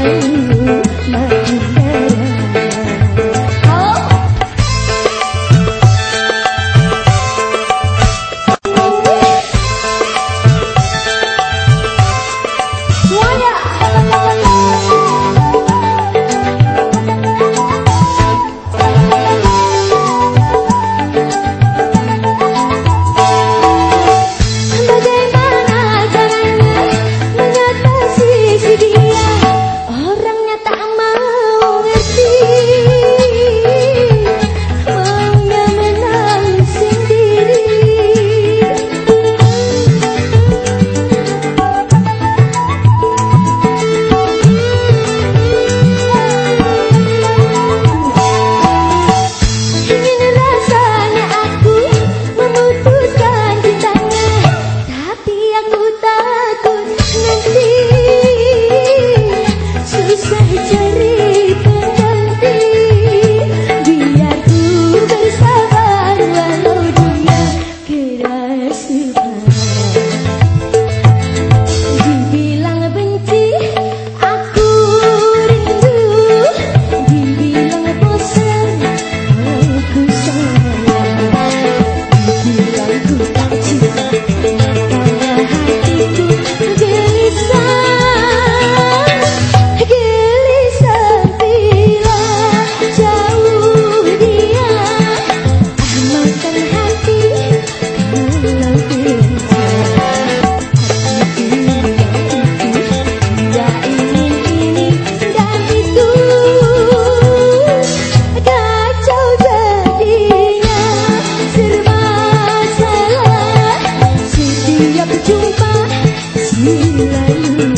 Thank you. berjumpa selalu